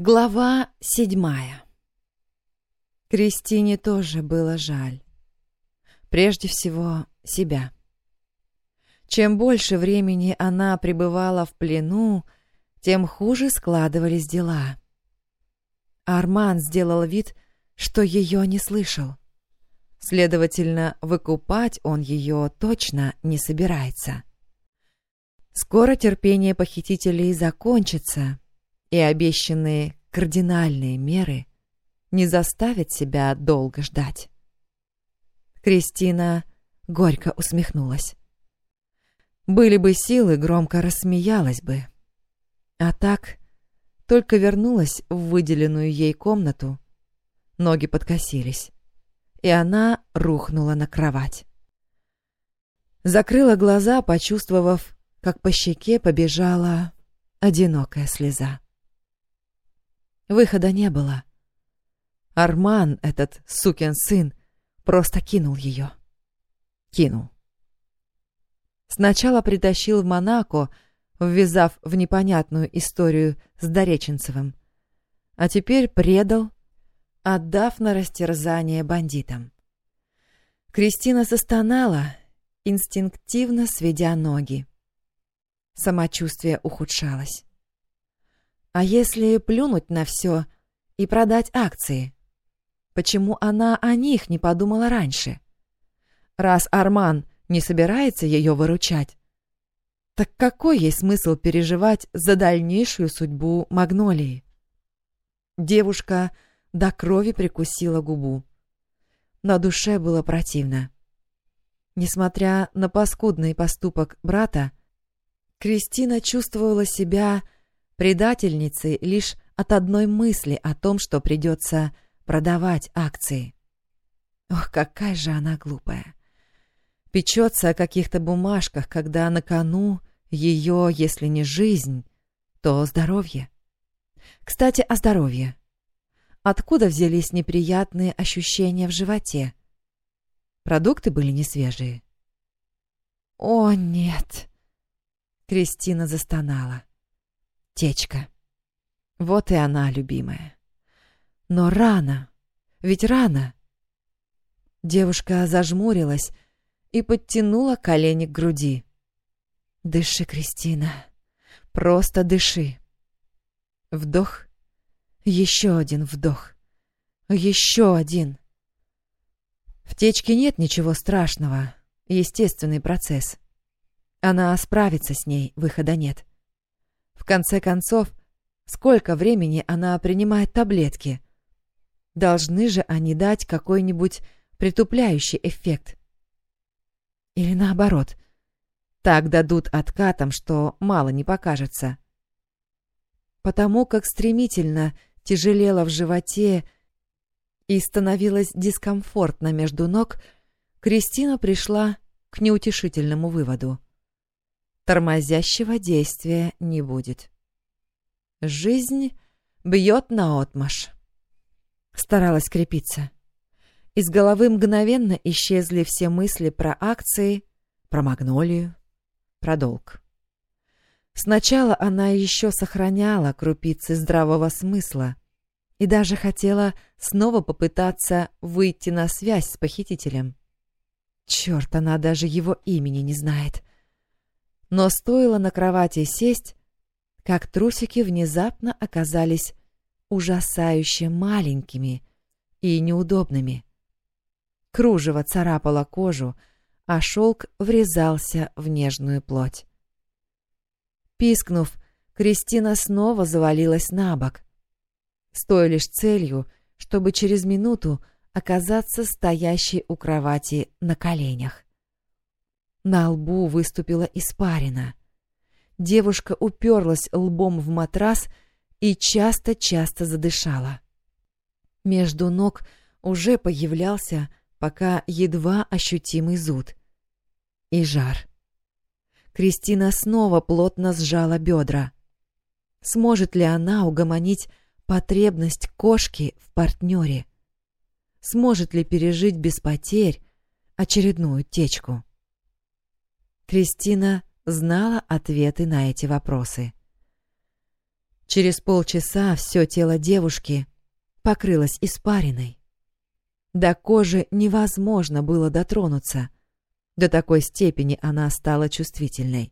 Глава седьмая Кристине тоже было жаль. Прежде всего, себя. Чем больше времени она пребывала в плену, тем хуже складывались дела. Арман сделал вид, что ее не слышал. Следовательно, выкупать он ее точно не собирается. Скоро терпение похитителей закончится, и обещанные кардинальные меры не заставят себя долго ждать. Кристина горько усмехнулась. Были бы силы, громко рассмеялась бы. А так только вернулась в выделенную ей комнату, ноги подкосились, и она рухнула на кровать. Закрыла глаза, почувствовав, как по щеке побежала одинокая слеза. Выхода не было. Арман, этот сукин сын, просто кинул ее. Кинул. Сначала притащил в Монако, ввязав в непонятную историю с Дореченцевым, а теперь предал, отдав на растерзание бандитам. Кристина застонала, инстинктивно сведя ноги. Самочувствие ухудшалось. А если плюнуть на все и продать акции? Почему она о них не подумала раньше? Раз Арман не собирается ее выручать, так какой ей смысл переживать за дальнейшую судьбу Магнолии? Девушка до крови прикусила губу. На душе было противно. Несмотря на паскудный поступок брата, Кристина чувствовала себя предательницей лишь от одной мысли о том, что придется продавать акции. Ох, какая же она глупая. Печется о каких-то бумажках, когда на кону ее, если не жизнь, то здоровье. Кстати, о здоровье. Откуда взялись неприятные ощущения в животе? Продукты были не свежие. «О, нет!» Кристина застонала. Течка. Вот и она, любимая. Но рано. Ведь рано. Девушка зажмурилась и подтянула колени к груди. Дыши, Кристина. Просто дыши. Вдох. Еще один вдох. Еще один. В течке нет ничего страшного. Естественный процесс. Она справится с ней, выхода нет. Конце концов, сколько времени она принимает таблетки? Должны же они дать какой-нибудь притупляющий эффект. Или наоборот, так дадут откатом, что мало не покажется. Потому как стремительно тяжелело в животе и становилось дискомфортно между ног, Кристина пришла к неутешительному выводу тормозящего действия не будет. Жизнь бьет наотмашь. Старалась крепиться. Из головы мгновенно исчезли все мысли про акции, про магнолию, про долг. Сначала она еще сохраняла крупицы здравого смысла и даже хотела снова попытаться выйти на связь с похитителем. Черт, она даже его имени не знает. Но стоило на кровати сесть, как трусики внезапно оказались ужасающе маленькими и неудобными. Кружево царапало кожу, а шелк врезался в нежную плоть. Пискнув, Кристина снова завалилась на бок, с той лишь целью, чтобы через минуту оказаться стоящей у кровати на коленях. На лбу выступила испарина. Девушка уперлась лбом в матрас и часто-часто задышала. Между ног уже появлялся пока едва ощутимый зуд. И жар. Кристина снова плотно сжала бедра. Сможет ли она угомонить потребность кошки в партнере? Сможет ли пережить без потерь очередную течку? Кристина знала ответы на эти вопросы. Через полчаса все тело девушки покрылось испариной. До кожи невозможно было дотронуться. До такой степени она стала чувствительной.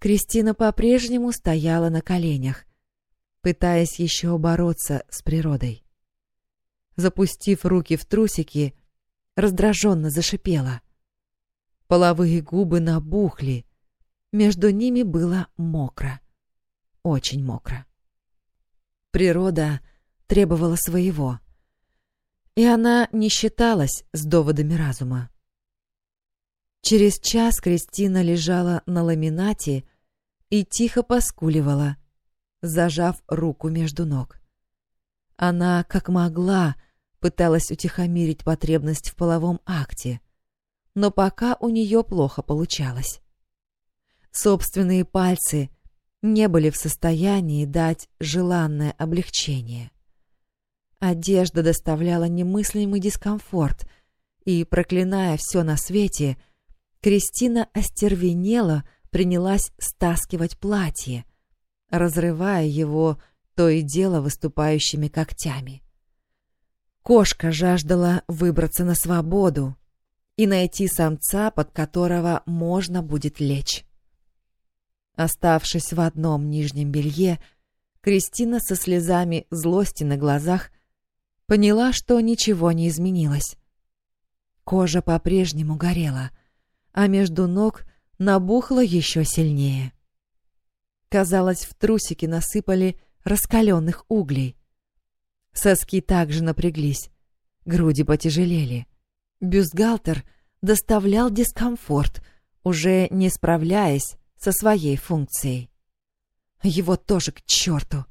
Кристина по-прежнему стояла на коленях, пытаясь еще бороться с природой. Запустив руки в трусики, раздраженно зашипела. Половые губы набухли, между ними было мокро. Очень мокро. Природа требовала своего. И она не считалась с доводами разума. Через час Кристина лежала на ламинате и тихо поскуливала, зажав руку между ног. Она, как могла, пыталась утихомирить потребность в половом акте, но пока у нее плохо получалось. Собственные пальцы не были в состоянии дать желанное облегчение. Одежда доставляла немыслимый дискомфорт, и, проклиная все на свете, Кристина остервенела, принялась стаскивать платье, разрывая его то и дело выступающими когтями. Кошка жаждала выбраться на свободу и найти самца, под которого можно будет лечь. Оставшись в одном нижнем белье, Кристина со слезами злости на глазах поняла, что ничего не изменилось. Кожа по-прежнему горела, а между ног набухла еще сильнее. Казалось, в трусики насыпали раскаленных углей. Соски также напряглись, груди потяжелели. Бюстгальтер доставлял дискомфорт, уже не справляясь со своей функцией. Его тоже к черту.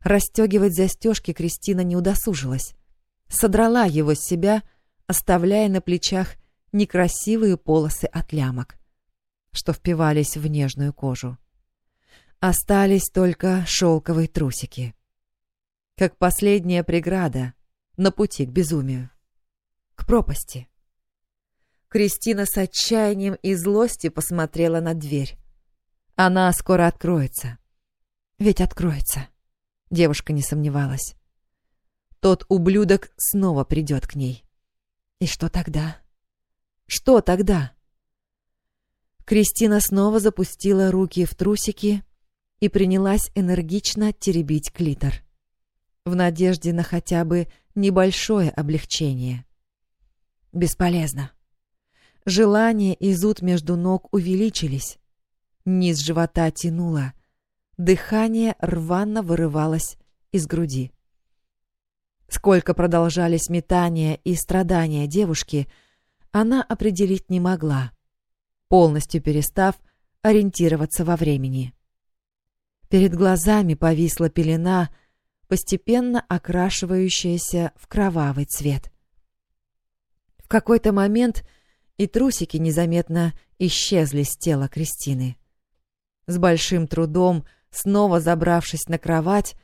Расстегивать застежки Кристина не удосужилась. Содрала его с себя, оставляя на плечах некрасивые полосы от лямок, что впивались в нежную кожу. Остались только шелковые трусики. Как последняя преграда на пути к безумию. К пропасти. Кристина с отчаянием и злостью посмотрела на дверь. Она скоро откроется. Ведь откроется. Девушка не сомневалась. Тот ублюдок снова придет к ней. И что тогда? Что тогда? Кристина снова запустила руки в трусики и принялась энергично теребить клитор. В надежде на хотя бы небольшое облегчение. Бесполезно. Желание и зуд между ног увеличились. Низ живота тянуло. Дыхание рвано вырывалось из груди. Сколько продолжались метания и страдания девушки, она определить не могла, полностью перестав ориентироваться во времени. Перед глазами повисла пелена, постепенно окрашивающаяся в кровавый цвет. Какой-то момент и трусики незаметно исчезли с тела Кристины. С большим трудом, снова забравшись на кровать,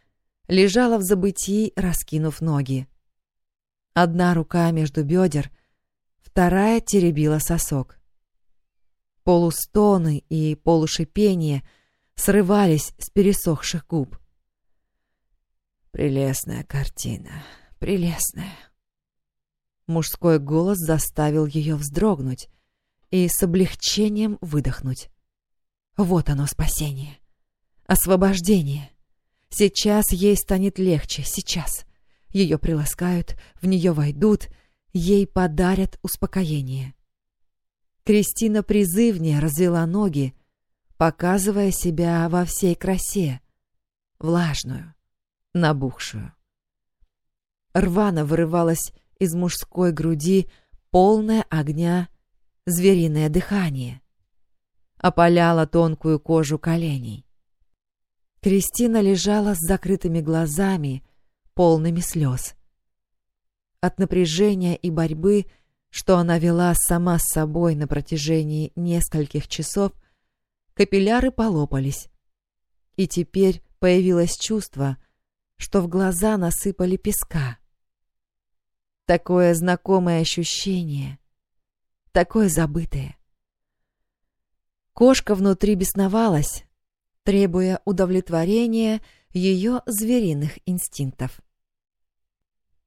лежала в забытии, раскинув ноги. Одна рука между бедер, вторая теребила сосок. Полустоны и полушипение срывались с пересохших губ. Прелестная картина, прелестная. Мужской голос заставил ее вздрогнуть и с облегчением выдохнуть. Вот оно спасение. Освобождение. Сейчас ей станет легче, сейчас. Ее приласкают, в нее войдут, ей подарят успокоение. Кристина призывнее развела ноги, показывая себя во всей красе, влажную, набухшую. Рвано вырывалось из мужской груди полное огня звериное дыхание — опаляла тонкую кожу коленей. Кристина лежала с закрытыми глазами, полными слез. От напряжения и борьбы, что она вела сама с собой на протяжении нескольких часов, капилляры полопались. И теперь появилось чувство, что в глаза насыпали песка. Такое знакомое ощущение, такое забытое. Кошка внутри бесновалась, требуя удовлетворения ее звериных инстинктов.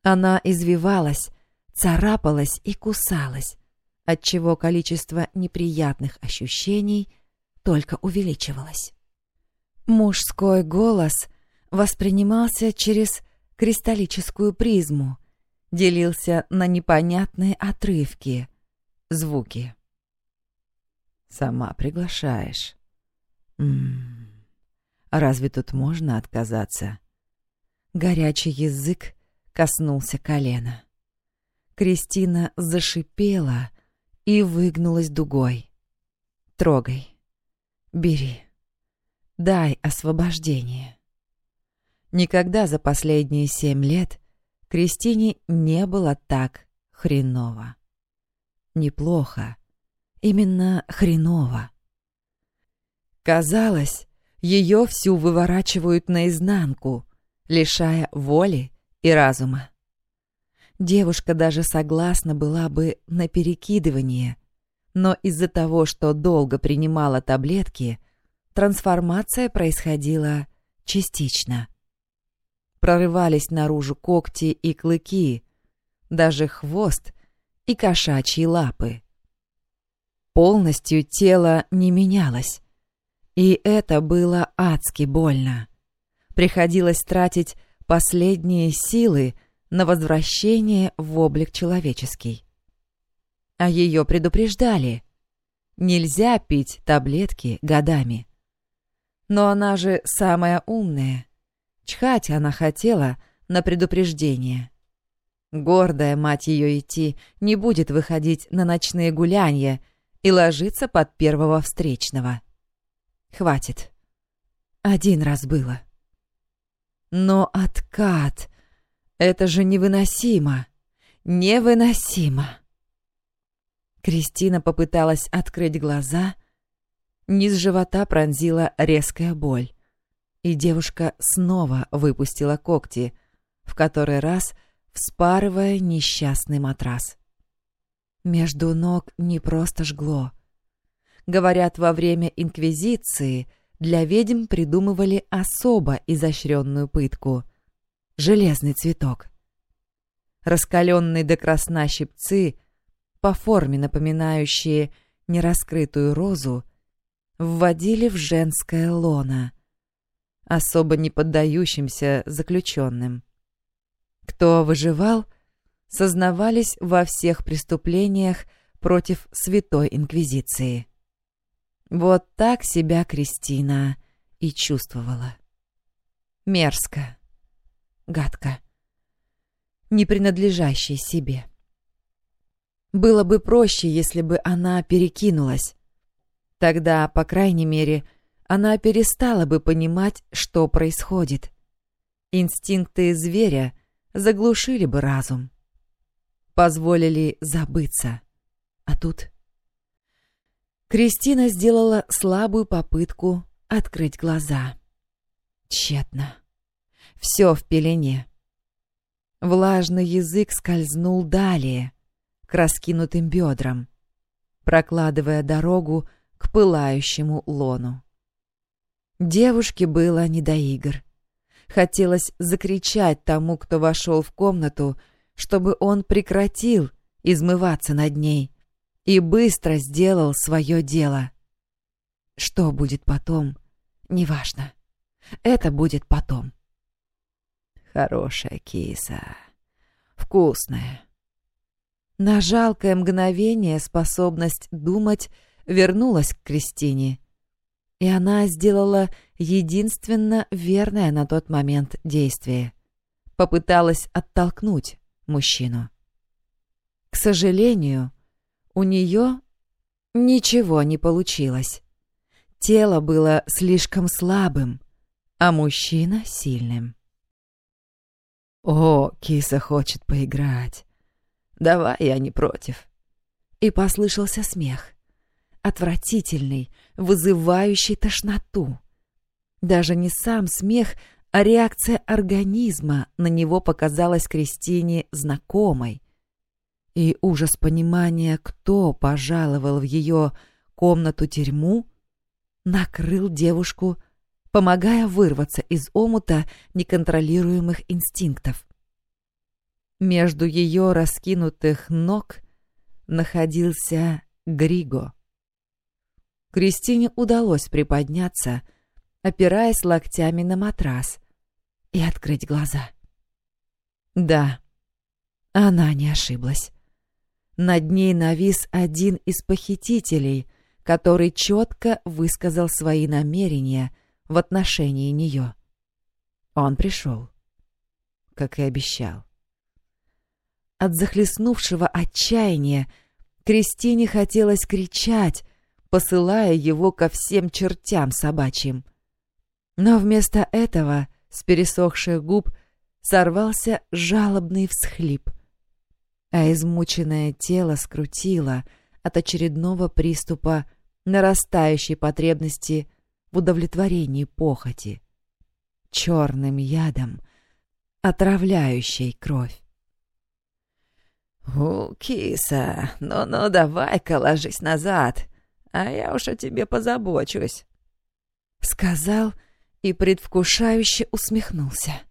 Она извивалась, царапалась и кусалась, отчего количество неприятных ощущений только увеличивалось. Мужской голос воспринимался через кристаллическую призму, делился на непонятные отрывки, звуки. «Сама приглашаешь. М -м -м. Разве тут можно отказаться?» Горячий язык коснулся колена. Кристина зашипела и выгнулась дугой. «Трогай. Бери. Дай освобождение». Никогда за последние семь лет Кристине не было так хреново. Неплохо. Именно хреново. Казалось, ее всю выворачивают наизнанку, лишая воли и разума. Девушка даже согласна была бы на перекидывание, но из-за того, что долго принимала таблетки, трансформация происходила частично — прорывались наружу когти и клыки, даже хвост и кошачьи лапы. Полностью тело не менялось, и это было адски больно. Приходилось тратить последние силы на возвращение в облик человеческий. А ее предупреждали. Нельзя пить таблетки годами. Но она же самая умная Чхать она хотела на предупреждение. Гордая мать ее идти не будет выходить на ночные гулянья и ложиться под первого встречного. Хватит. Один раз было. Но откат — это же невыносимо. Невыносимо. Кристина попыталась открыть глаза. Низ живота пронзила резкая боль и девушка снова выпустила когти, в который раз вспарывая несчастный матрас. Между ног не просто жгло. Говорят, во время Инквизиции для ведьм придумывали особо изощренную пытку — железный цветок. Раскаленные до красна щипцы, по форме напоминающие нераскрытую розу, вводили в женское лоно — особо не поддающимся заключенным. Кто выживал, сознавались во всех преступлениях против Святой Инквизиции. Вот так себя Кристина и чувствовала. Мерзко, гадко, не принадлежащей себе. Было бы проще, если бы она перекинулась. Тогда, по крайней мере, она перестала бы понимать, что происходит. Инстинкты зверя заглушили бы разум. Позволили забыться. А тут... Кристина сделала слабую попытку открыть глаза. Тщетно. Все в пелене. Влажный язык скользнул далее, к раскинутым бедрам, прокладывая дорогу к пылающему лону. Девушке было не до игр. Хотелось закричать тому, кто вошел в комнату, чтобы он прекратил измываться над ней и быстро сделал свое дело. Что будет потом, неважно. Это будет потом. Хорошая киса. Вкусная. На жалкое мгновение способность думать вернулась к Кристине — и она сделала единственно верное на тот момент действие. Попыталась оттолкнуть мужчину. К сожалению, у нее ничего не получилось. Тело было слишком слабым, а мужчина сильным. «О, киса хочет поиграть. Давай, я не против». И послышался смех отвратительный, вызывающий тошноту. Даже не сам смех, а реакция организма на него показалась Кристине знакомой. И ужас понимания, кто пожаловал в ее комнату-тюрьму, накрыл девушку помогая вырваться из омута неконтролируемых инстинктов. Между ее раскинутых ног находился Григо. Кристине удалось приподняться, опираясь локтями на матрас, и открыть глаза. Да, она не ошиблась. Над ней навис один из похитителей, который четко высказал свои намерения в отношении нее. Он пришел, как и обещал. От захлестнувшего отчаяния Кристине хотелось кричать, посылая его ко всем чертям собачьим. Но вместо этого с пересохших губ сорвался жалобный всхлип, а измученное тело скрутило от очередного приступа нарастающей потребности в удовлетворении похоти, черным ядом, отравляющей кровь. «У, киса, ну-ну давай-ка ложись назад, а я уж о тебе позабочусь», — сказал и предвкушающе усмехнулся.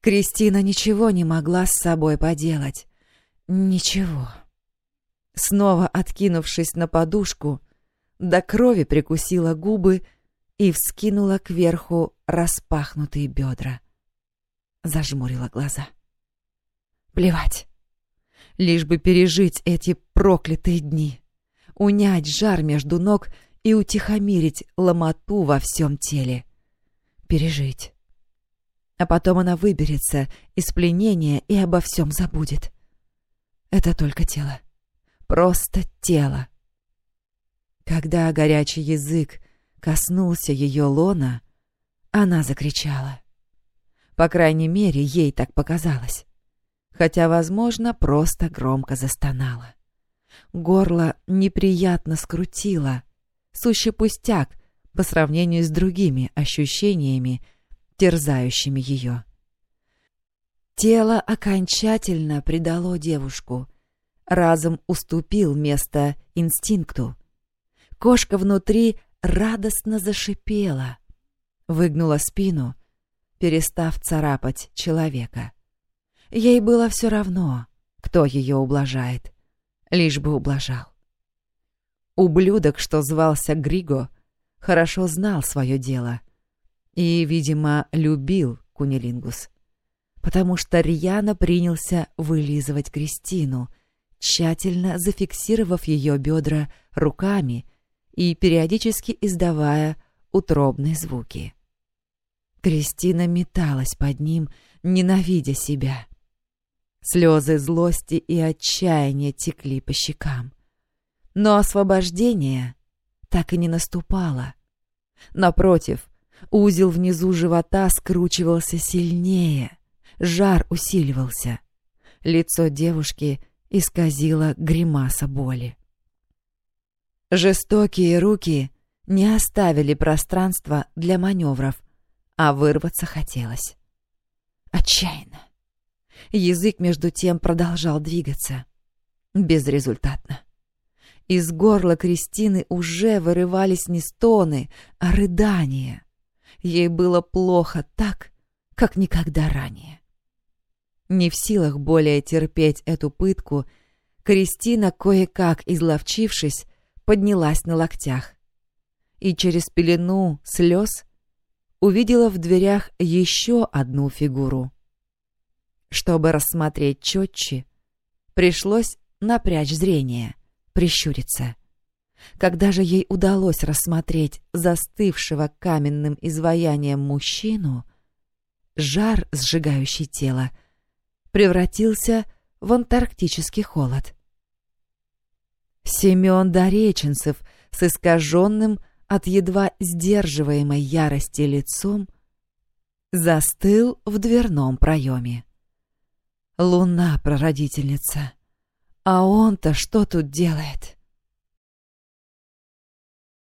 Кристина ничего не могла с собой поделать. Ничего. Снова откинувшись на подушку, до крови прикусила губы и вскинула кверху распахнутые бедра. Зажмурила глаза. Плевать. Лишь бы пережить эти проклятые дни унять жар между ног и утихомирить ломоту во всем теле. Пережить. А потом она выберется из пленения и обо всем забудет. Это только тело. Просто тело. Когда горячий язык коснулся ее лона, она закричала. По крайней мере, ей так показалось. Хотя, возможно, просто громко застонала. Горло неприятно скрутило. Сущий пустяк по сравнению с другими ощущениями, терзающими ее. Тело окончательно предало девушку. Разум уступил место инстинкту. Кошка внутри радостно зашипела, выгнула спину, перестав царапать человека. Ей было все равно, кто ее ублажает лишь бы ублажал. Ублюдок, что звался Григо, хорошо знал свое дело и, видимо, любил кунилингус, потому что рьяно принялся вылизывать Кристину, тщательно зафиксировав ее бедра руками и периодически издавая утробные звуки. Кристина металась под ним, ненавидя себя — Слезы злости и отчаяния текли по щекам. Но освобождение так и не наступало. Напротив, узел внизу живота скручивался сильнее, жар усиливался. Лицо девушки исказило гримаса боли. Жестокие руки не оставили пространства для маневров, а вырваться хотелось. Отчаянно. Язык, между тем, продолжал двигаться. Безрезультатно. Из горла Кристины уже вырывались не стоны, а рыдания. Ей было плохо так, как никогда ранее. Не в силах более терпеть эту пытку, Кристина, кое-как изловчившись, поднялась на локтях. И через пелену слез увидела в дверях еще одну фигуру. Чтобы рассмотреть четче, пришлось напрячь зрение, прищуриться. Когда же ей удалось рассмотреть застывшего каменным изваянием мужчину, жар, сжигающий тело, превратился в антарктический холод. Семен Дореченцев с искаженным от едва сдерживаемой ярости лицом застыл в дверном проеме. Луна, прародительница. А он-то что тут делает?